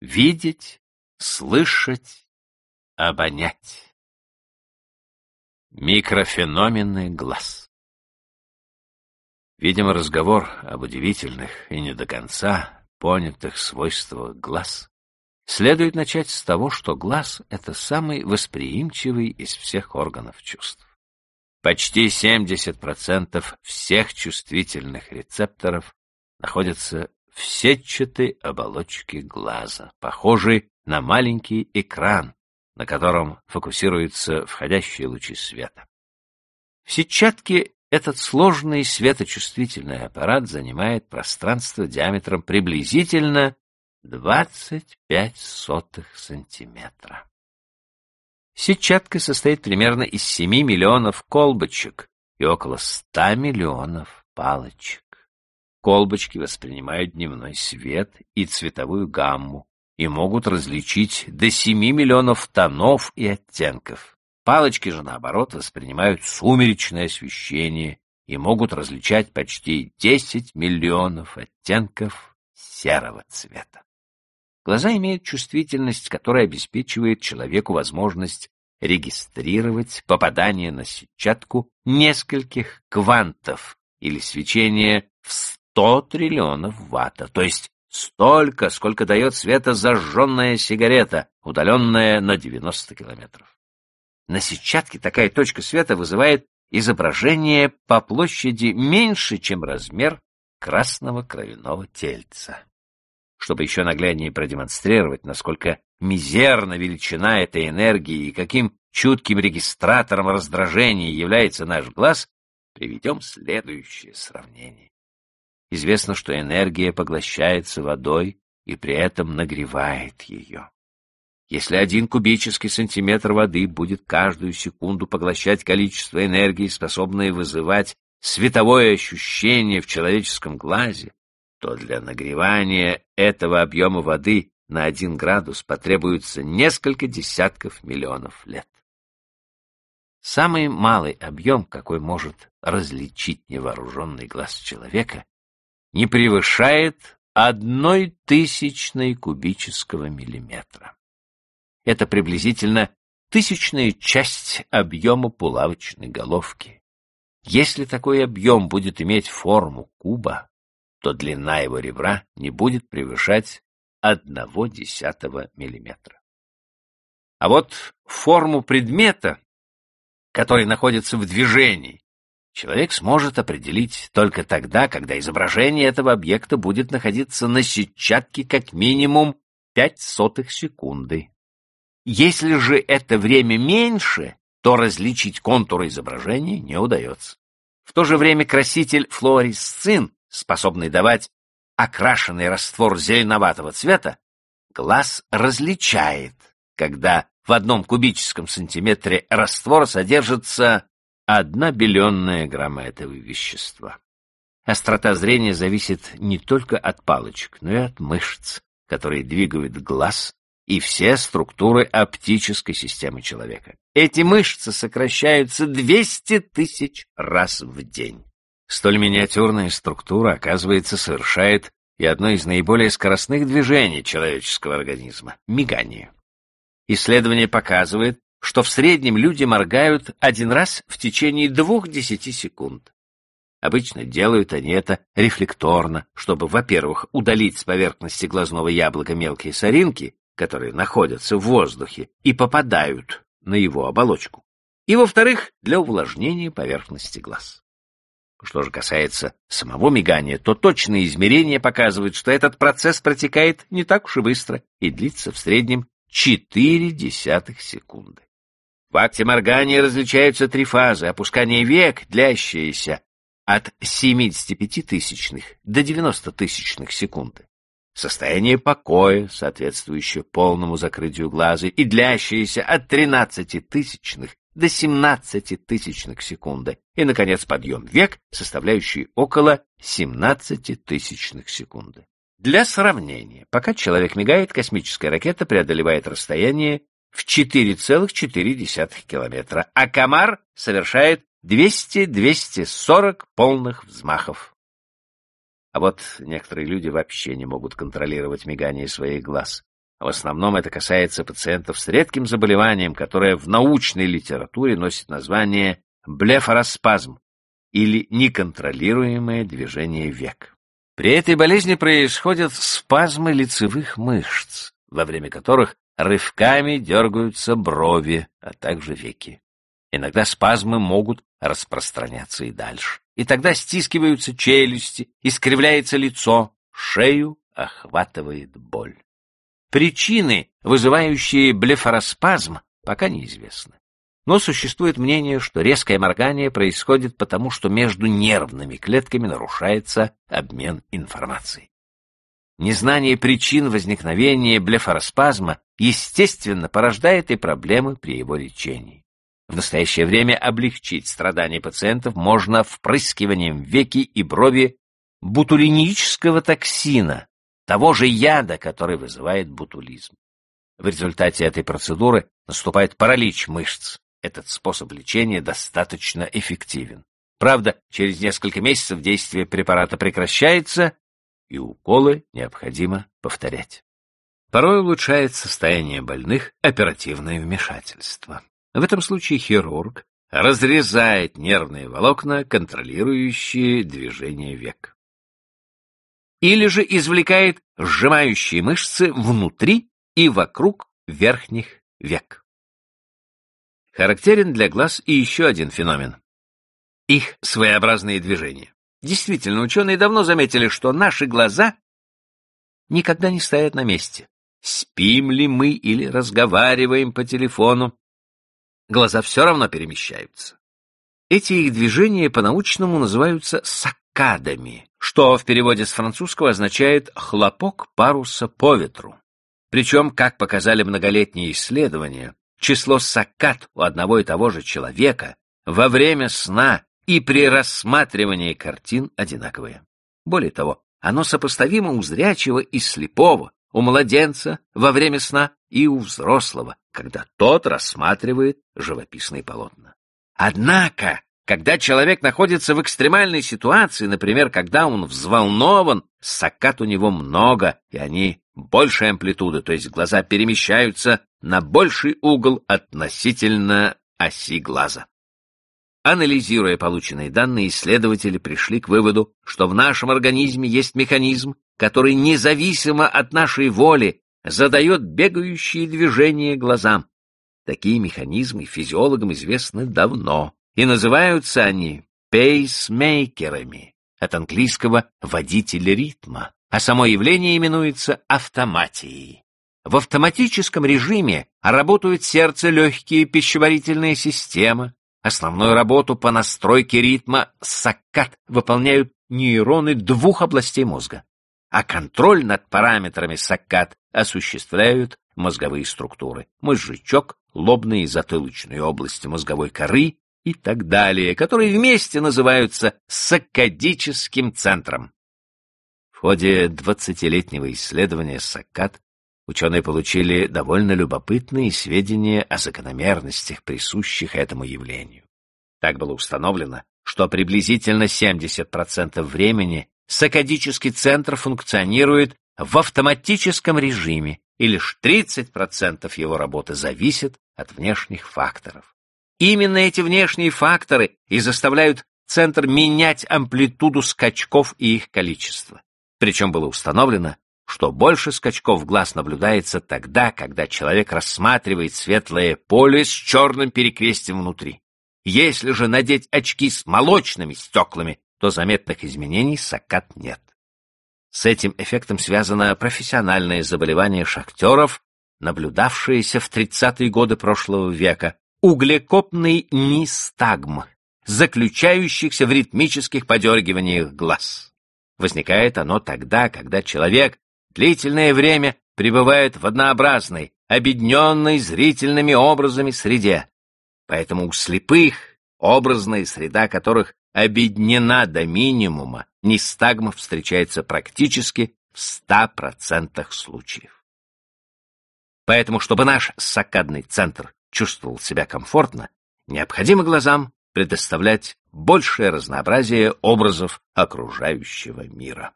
видеть, слышать, обонять. Микрофеномены глаз. Видимо, разговор об удивительных и не до конца понятых свойствах глаз следует начать с того, что глаз — это самый восприимчивый из всех органов чувств. Почти 70% всех чувствительных рецепторов находятся в сетчатой оболочке глаза, похожей на маленький экран, на котором фокусируются входящие лучи света. В сетчатке этот сложный светочувствительный аппарат занимает пространство диаметром приблизительно 25 сотых сантиметра. Сетчатка состоит примерно из 7 миллионов колбочек и около 100 миллионов палочек. Колбочки воспринимают дневной свет и цветовую гамму и могут различить до 7 миллионов тонов и оттенков. Палочки же, наоборот, воспринимают сумеречное освещение и могут различать почти 10 миллионов оттенков серого цвета. Глаза имеют чувствительность, которая обеспечивает человеку возможность регистрировать попадание на сетчатку нескольких квантов или свечение в 100 триллионов ватта, то есть столько, сколько дает света зажженная сигарета, удаленная на 90 километров. На сетчатке такая точка света вызывает изображение по площади меньше, чем размер красного кровяного тельца. Чтобы еще нагляднее продемонстрировать, насколько мизерна величина этой энергии и каким чутким регистратором раздражения является наш глаз, приведем следующее сравнение. Известно, что энергия поглощается водой и при этом нагревает ее. Если один кубический сантиметр воды будет каждую секунду поглощать количество энергии, способное вызывать световое ощущение в человеческом глазе, то для нагревания этого объема воды на один градус потребуется несколько десятков миллионов лет. Самый малый объем, какой может различить невооруженный глаз человека, не превышает одной тысячной кубического миллиметра. Это приблизительно тысячная часть объема булавочной головки. Если такой объем будет иметь форму куба, то длина его ребра не будет превышать одного десятого миллиметра. А вот форму предмета, который находится в движении, человек сможет определить только тогда, когда изображение этого объекта будет находиться на сетчатке как минимум пять сотых секунды. Если же это время меньше, то различить контуры изображения не удается. В то же время краситель флуоресцин, способный давать окрашенный раствор зеленоватого цвета, глаз различает, когда в одном кубическом сантиметре раствора содержится одна биллионная грамма этого вещества. Острота зрения зависит не только от палочек, но и от мышц, которые двигают глаз и все структуры оптической системы человека. Эти мышцы сокращаются 200 тысяч раз в день. Столь миниатюрная структура, оказывается, совершает и одно из наиболее скоростных движений человеческого организма — мигание. Исследование показывает, что в среднем люди моргают один раз в течение двух-десяти секунд. Обычно делают они это рефлекторно, чтобы, во-первых, удалить с поверхности глазного яблока мелкие соринки, которые находятся в воздухе и попадают на его оболочку, и, во-вторых, для увлажнения поверхности глаз. Что же касается самого мигания, то точные измерения показывают, что этот процесс протекает не так уж и быстро и длится в среднем 0,4 секунды. В акте моргания различаются три фазы. Опускание век, длящееся от 75 тысячных до 90 тысячных секунды. Состояние покоя, соответствующее полному закрытию глаза, и длящееся от 13 тысячных до 17 тысячных секунды. И, наконец, подъем век, составляющий около 17 тысячных секунды. Для сравнения, пока человек мигает, космическая ракета преодолевает расстояние в 4,4 километра, а комар совершает 200-240 полных взмахов. А вот некоторые люди вообще не могут контролировать мигание своих глаз. В основном это касается пациентов с редким заболеванием, которое в научной литературе носит название блефароспазм или неконтролируемое движение век. При этой болезни происходят спазмы лицевых мышц, во время которых рывками дергаются брови, а также веки. Иногда спазмы могут распространяться и дальше. И тогда стискиваются челюсти, искривляется лицо, шею охватывает боль. Причины, вызывающие блефароспазм, пока неизвестны. Но существует мнение, что резкое моргание происходит потому, что между нервными клетками нарушается обмен информацией. Незнание причин возникновения блефароспазма естественно порождает и проблемы при его лечении. В настоящее время облегчить страдания пациентов можно впрыскиванием веки и брови бутулинического токсина, того же яда, который вызывает бутулизм. В результате этой процедуры наступает паралич мышц. Этот способ лечения достаточно эффективен. Правда, через несколько месяцев действие препарата прекращается, и уколы необходимо повторять. Порой улучшает состояние больных оперативное вмешательство. В этом случае хирург разрезает нервные волокна, контролирующие движение век. Или же извлекает сжимающие мышцы внутри и вокруг верхних век. Характерен для глаз и еще один феномен. Их своеобразные движения. Действительно, ученые давно заметили, что наши глаза никогда не стоят на месте. Спим ли мы или разговариваем по телефону, глаза все равно перемещаются. Эти их движения по-научному называются саккадами, что в переводе с французского означает «хлопок паруса по ветру». Причем, как показали многолетние исследования, число саккад у одного и того же человека во время сна и при рассматривании картин одинаковые. Более того, оно сопоставимо у зрячего и слепого, у младенца во время сна и у взрослого, когда тот рассматривает живописные полотна. Однако, когда человек находится в экстремальной ситуации, например, когда он взволнован, саккат у него много, и они большей амплитуды, то есть глаза перемещаются на больший угол относительно оси глаза. Анализируя полученные данные, исследователи пришли к выводу, что в нашем организме есть механизм, который независимо от нашей воли задает бегающие движения глазам. Такие механизмы физиологам известны давно, и называются они пейсмейкерами, от английского «водитель ритма», а само явление именуется автоматией. В автоматическом режиме работают сердце, легкие, пищеварительная система. Основную работу по настройке ритма саккат выполняют нейроны двух областей мозга а контроль над параметрами саккат осуществляют мозговые структуры – мозжечок, лобные и затылочные области мозговой коры и так далее, которые вместе называются саккадическим центром. В ходе двадцатилетнего исследования саккат ученые получили довольно любопытные сведения о закономерностях, присущих этому явлению. Так было установлено, что приблизительно 70% времени сакадический центр функционирует в автоматическом режиме, и лишь 30% его работы зависит от внешних факторов. Именно эти внешние факторы и заставляют центр менять амплитуду скачков и их количество. Причем было установлено, что больше скачков глаз наблюдается тогда, когда человек рассматривает светлое поле с черным перекрестием внутри. Если же надеть очки с молочными стеклами, то заметных изменений саккат нет. С этим эффектом связано профессиональное заболевание шахтеров, наблюдавшееся в 30-е годы прошлого века, углекопный нистагм, заключающихся в ритмических подергиваниях глаз. Возникает оно тогда, когда человек длительное время пребывает в однообразной, обедненной зрительными образами среде. Поэтому у слепых, образная среда которых обеднена до минимума, нистагма встречается практически в 100% случаев. Поэтому, чтобы наш саккадный центр чувствовал себя комфортно, необходимо глазам предоставлять большее разнообразие образов окружающего мира.